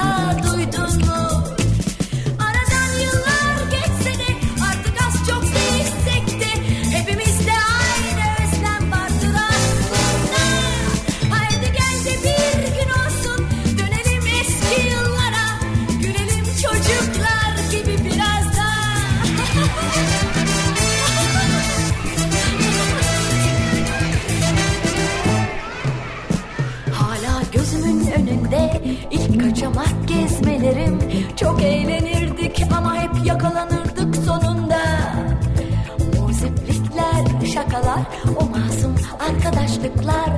daha duydun yakalanırdık sonunda. O ziplikler, şakalar, o masum arkadaşlıklar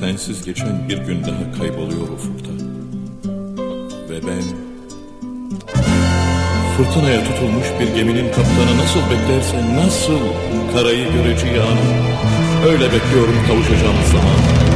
Sensiz geçen bir gün daha kayboluyor ufukta. Ve ben fırtınaya tutulmuş bir geminin kaptanı nasıl beklerse nasıl karayı göreceği anı öyle bekliyorum kavuşacağımız zaman.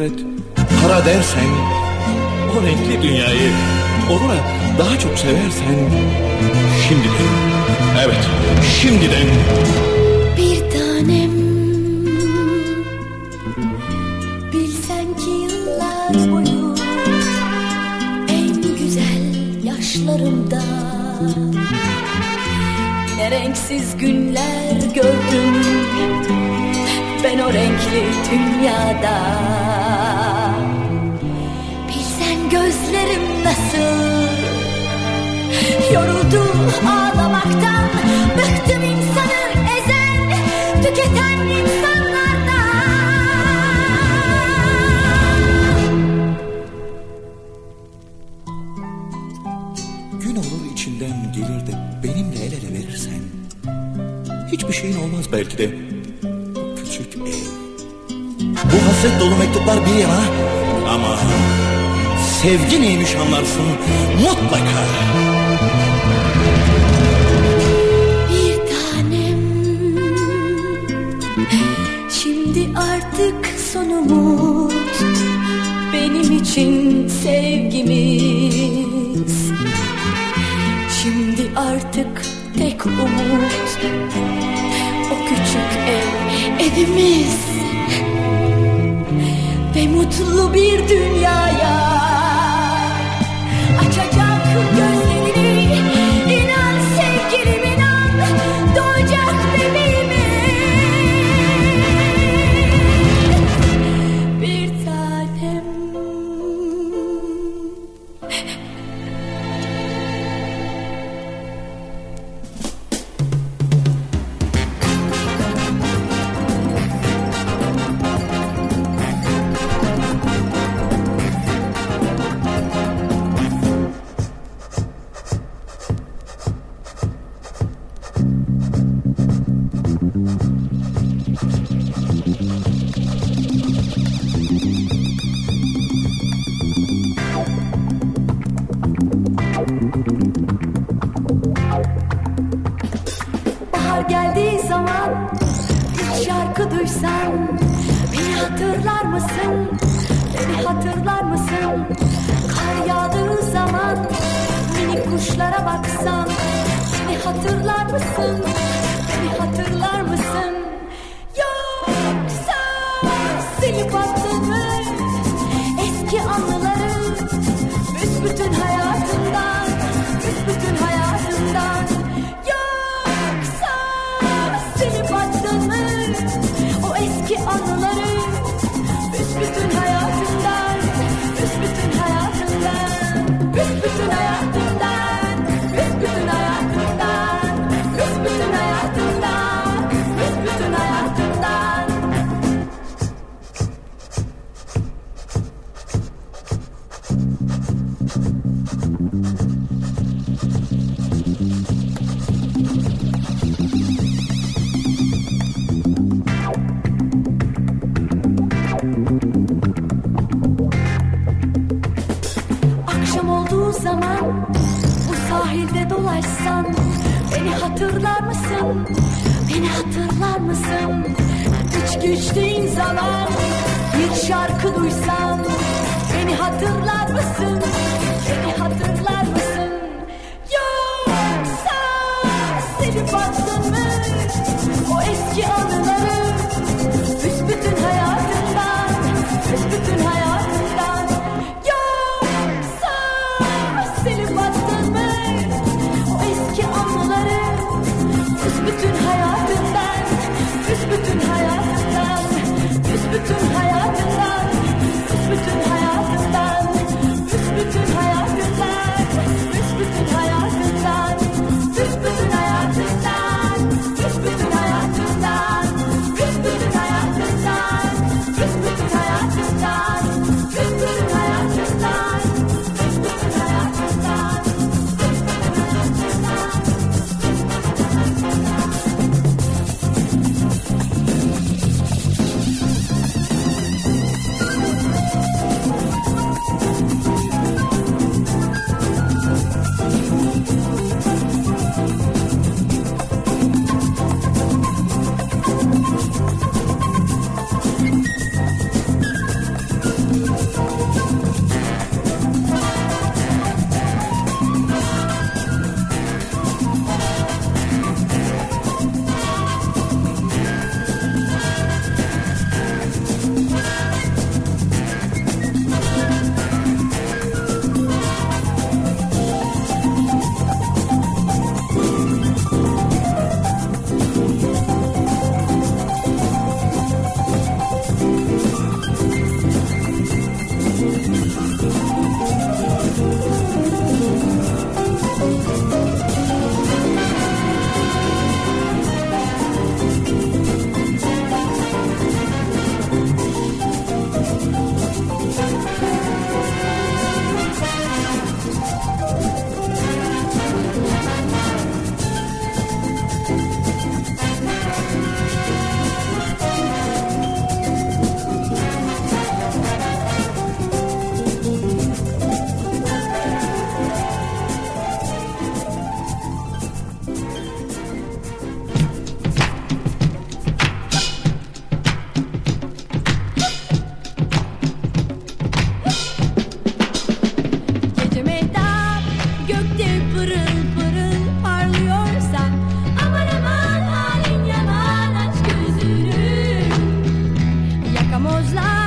Şöhret, para dersen o renkli dünyayı onunla daha çok seversen. Şimdiden, evet şimdiden. Bir tanem. Bilsen ki yıllar boyu En güzel yaşlarımda Ne renksiz günler gördüm o renkli dünyada. Bilsen gözlerim nasıl? Yoruldu ağlamaktan Bıktım insanı ezen Tüketen insanlardan. Gün olur içinden gelir de benimle el ele verirsen Hiçbir şeyin olmaz belki de bu hasret dolu mektuplar bir yana. Ama sevgi neymiş anlarsın? Mutlaka. Bir tanem. Şimdi artık sonumuz benim için sevgimiz. Şimdi artık tek umut küçük ev evimiz ve mutlu bir dünyaya açacak gözler. life.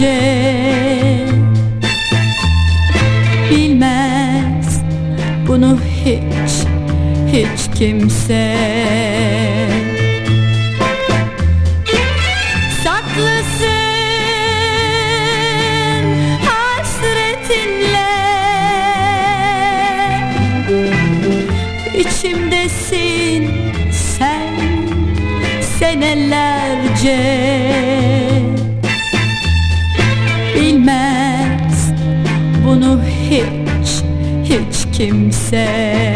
gece Bilmez. Bunu hiç hiç kimse Saklısın hasretinle İçimdesin sen senelerce. hiç hiç kimse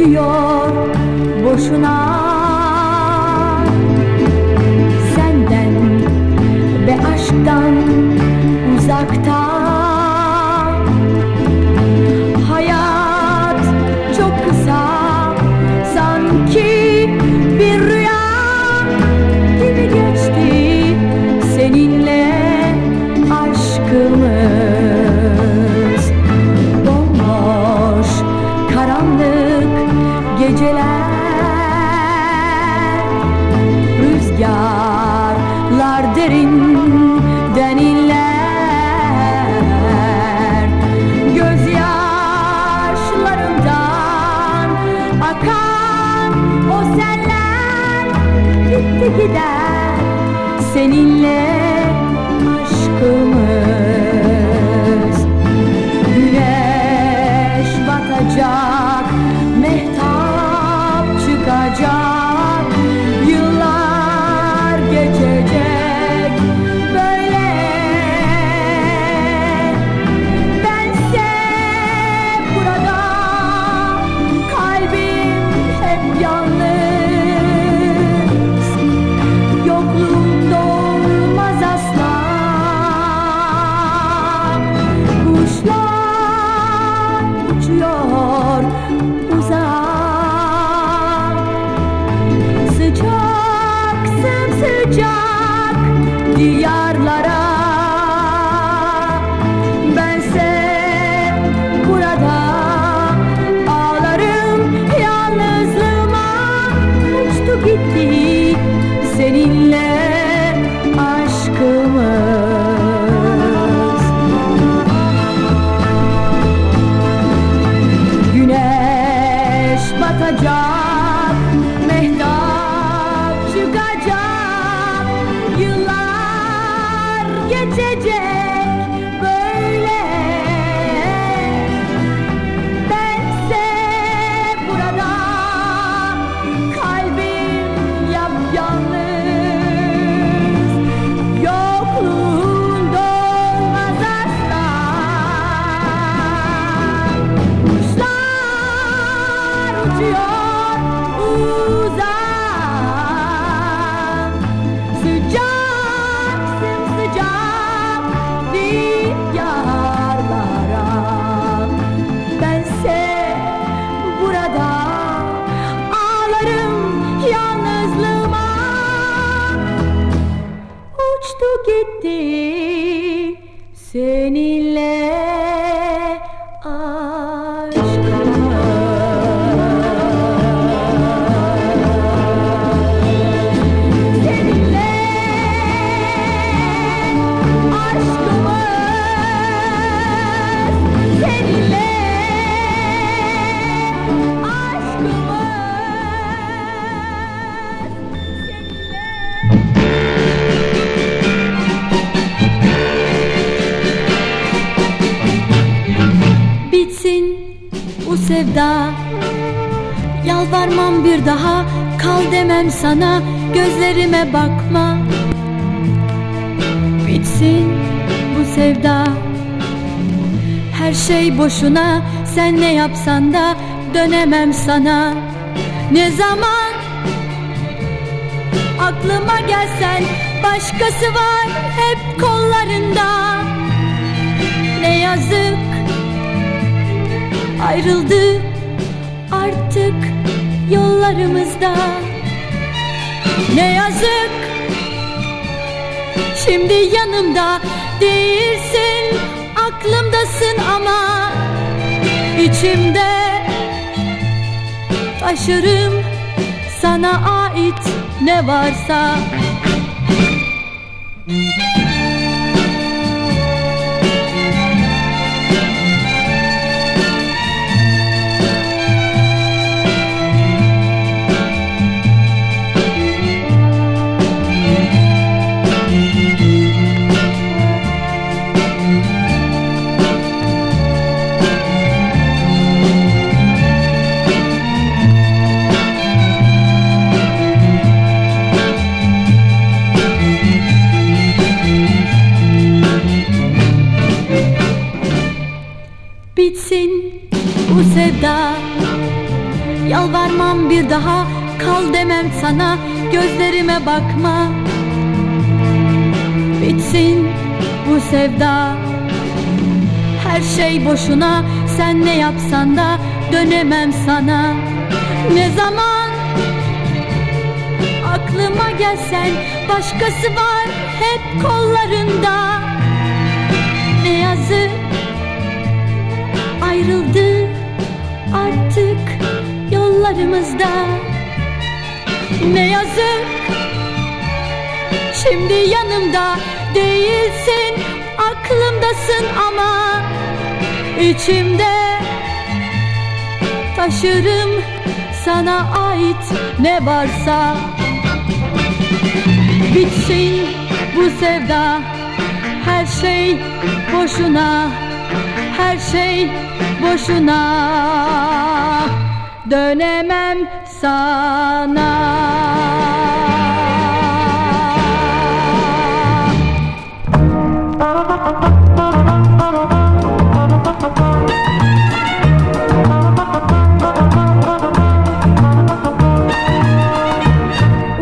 düşüyor boşuna Yalvarmam bir daha Kal demem sana Gözlerime bakma. Bitsin bu sevda. Her şey boşuna Sen ne yapsan da Dönemem sana. Ne zaman Aklıma gelsen Başkası var hep kollarında. Ne yazık ayrıldı artık yollarımızda. Ne yazık şimdi yanımda değilsin aklımdasın ama içimde taşırım sana ait ne varsa Gözlerime bakma. Bitsin bu sevda. Her şey boşuna Sen ne yapsan da Dönemem sana. Ne zaman Aklıma gelsen Başkası var hep kollarında. Ne yazık ayrıldı artık yollarımızda. Ne yazık şimdi yanımda değilsin aklımdasın ama içimde taşırım sana ait ne varsa. Bitsin bu sevda Her şey boşuna Her şey boşuna. Dönemem sana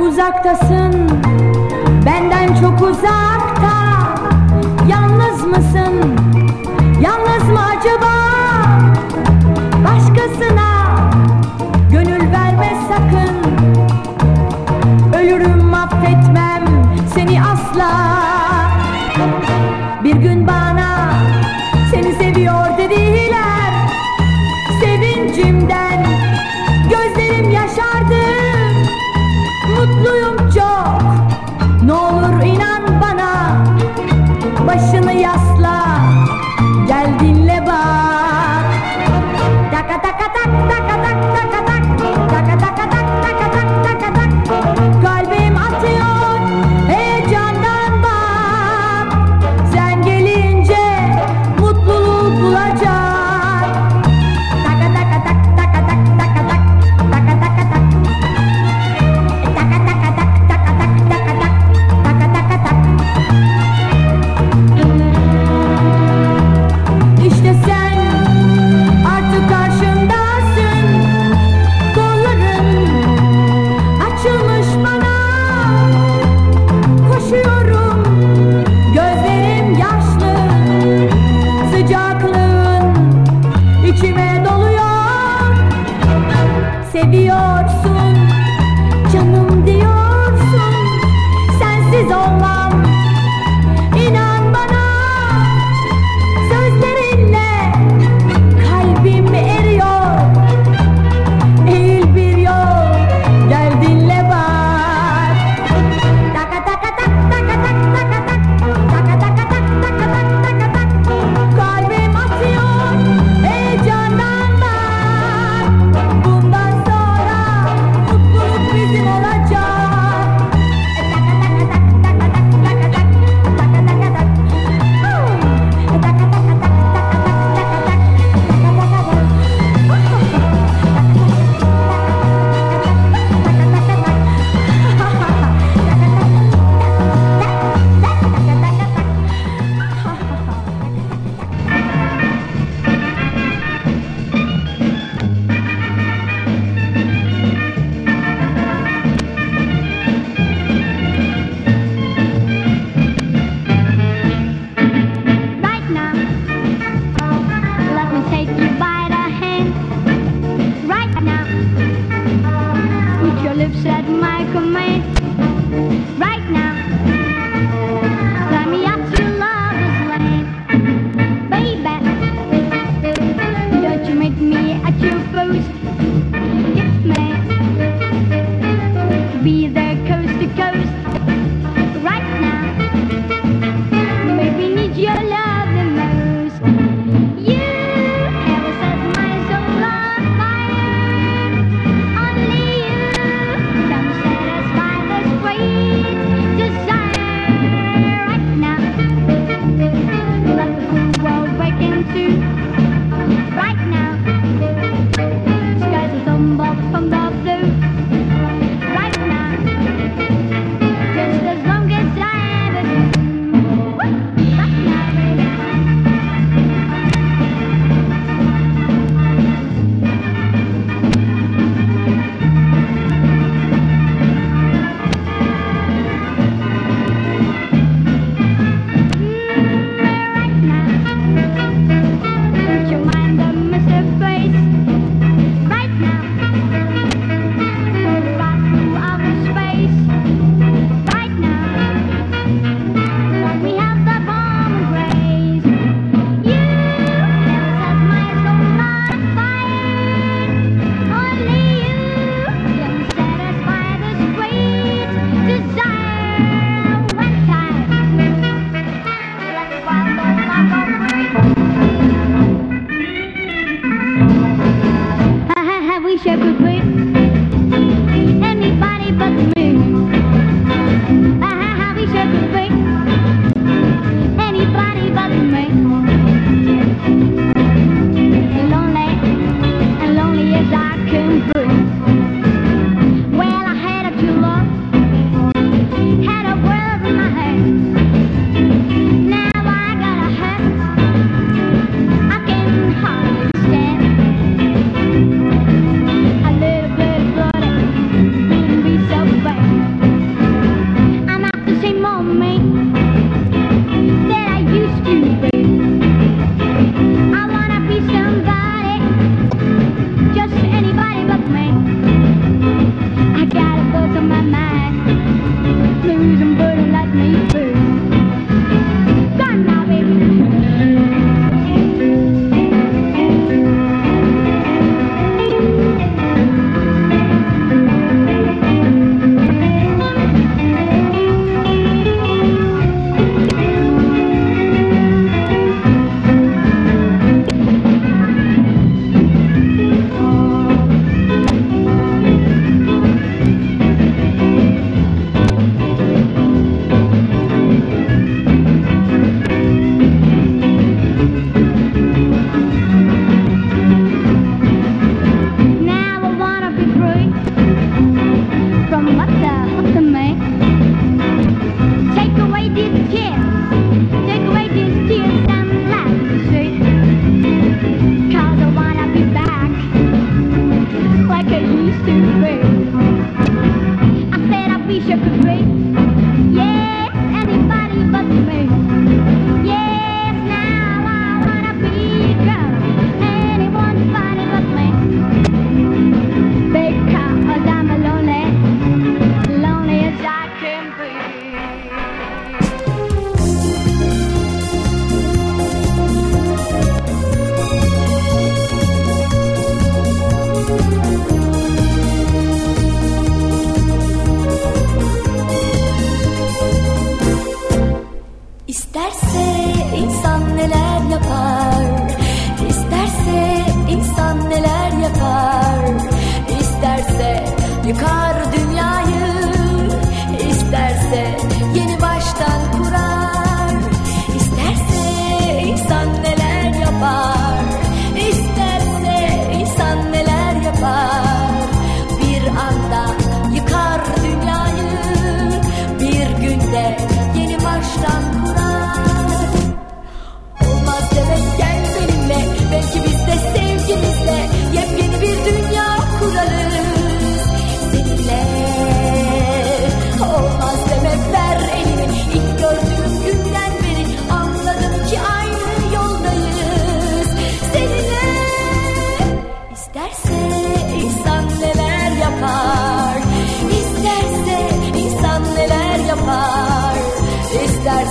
Uzaktasın. Benden çok uzakta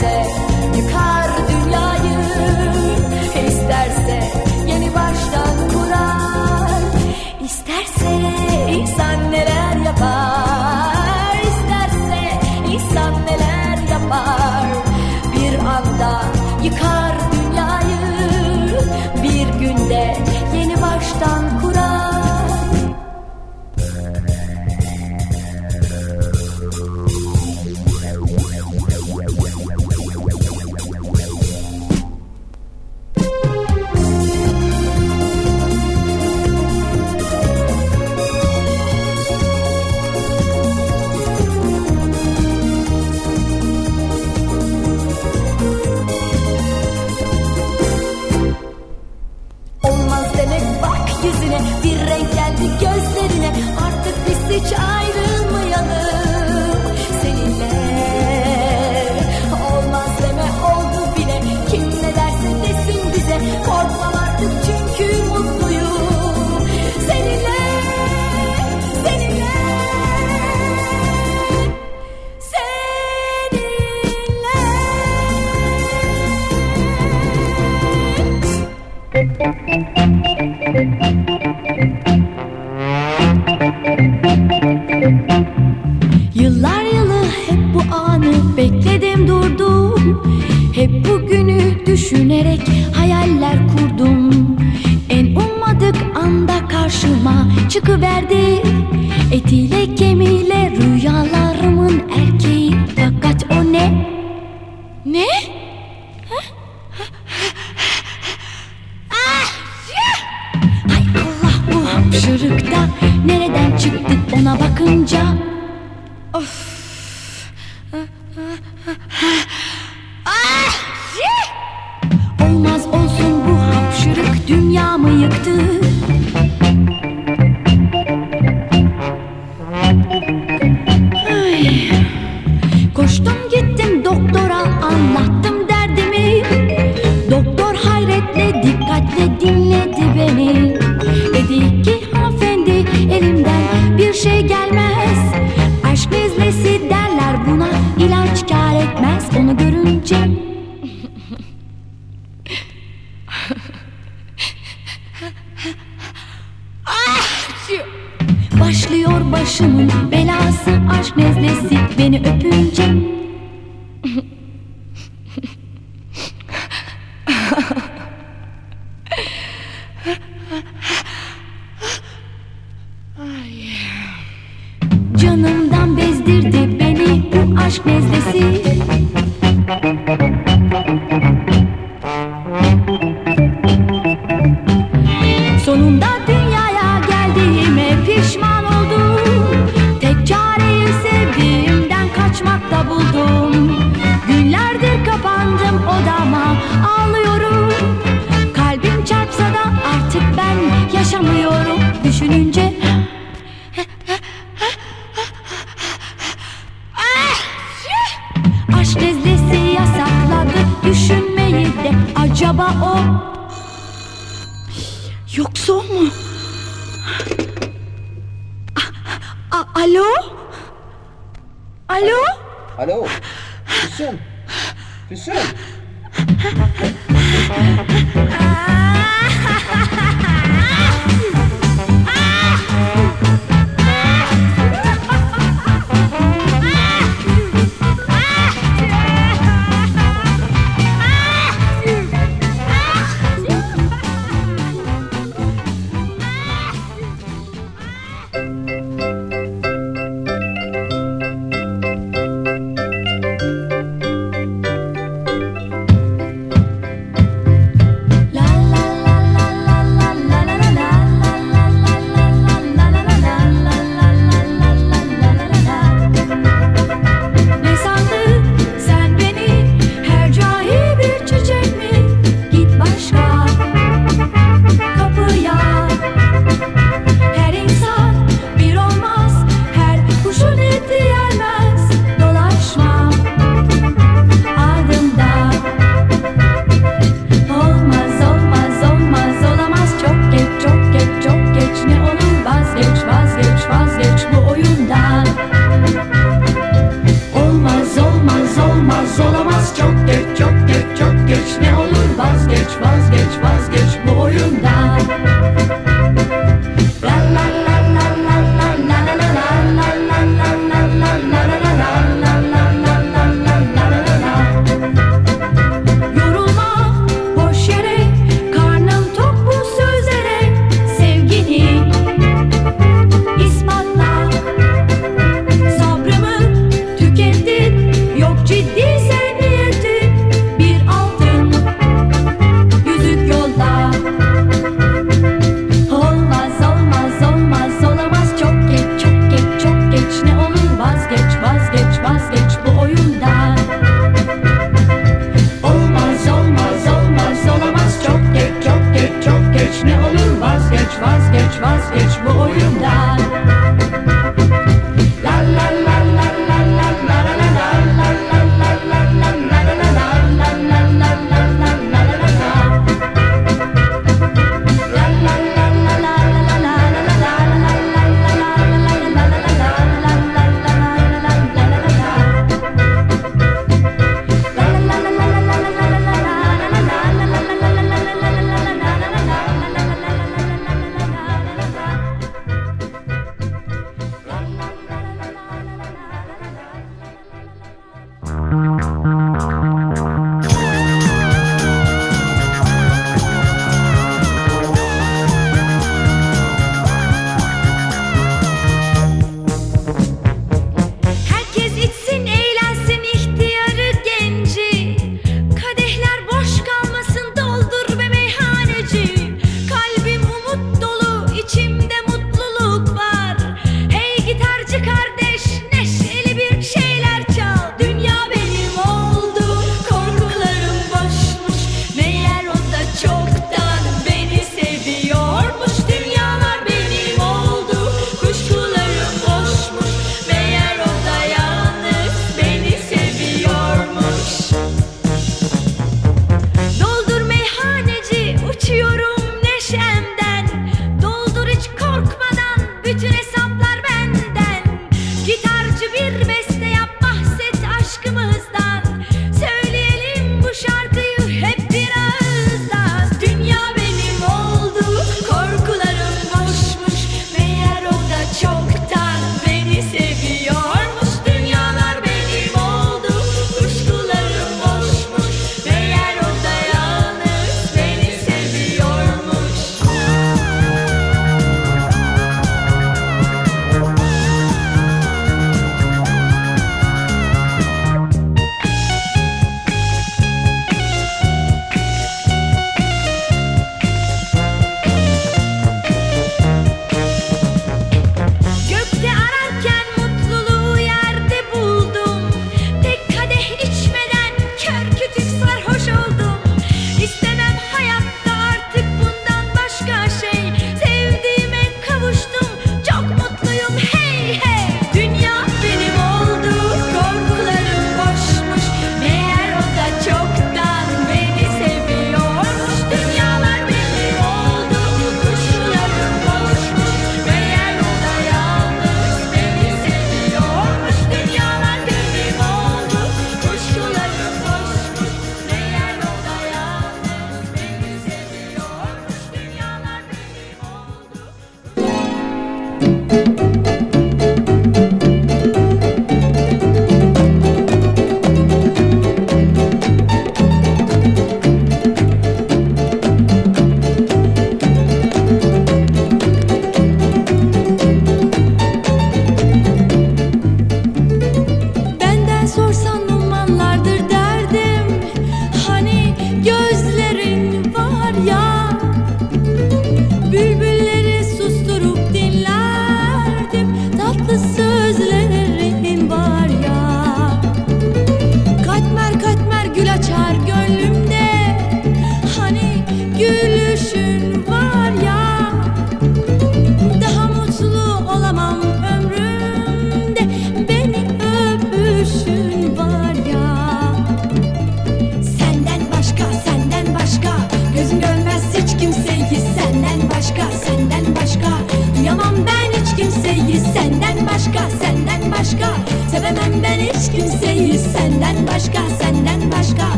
isterse yıkar dünyayı Her isterse yeni baştan kurar. İsterse insan neler yapar İsterse insan neler yapar. Bir anda yıkar Başlıyor başımın belası aşk nezlesi beni öpünce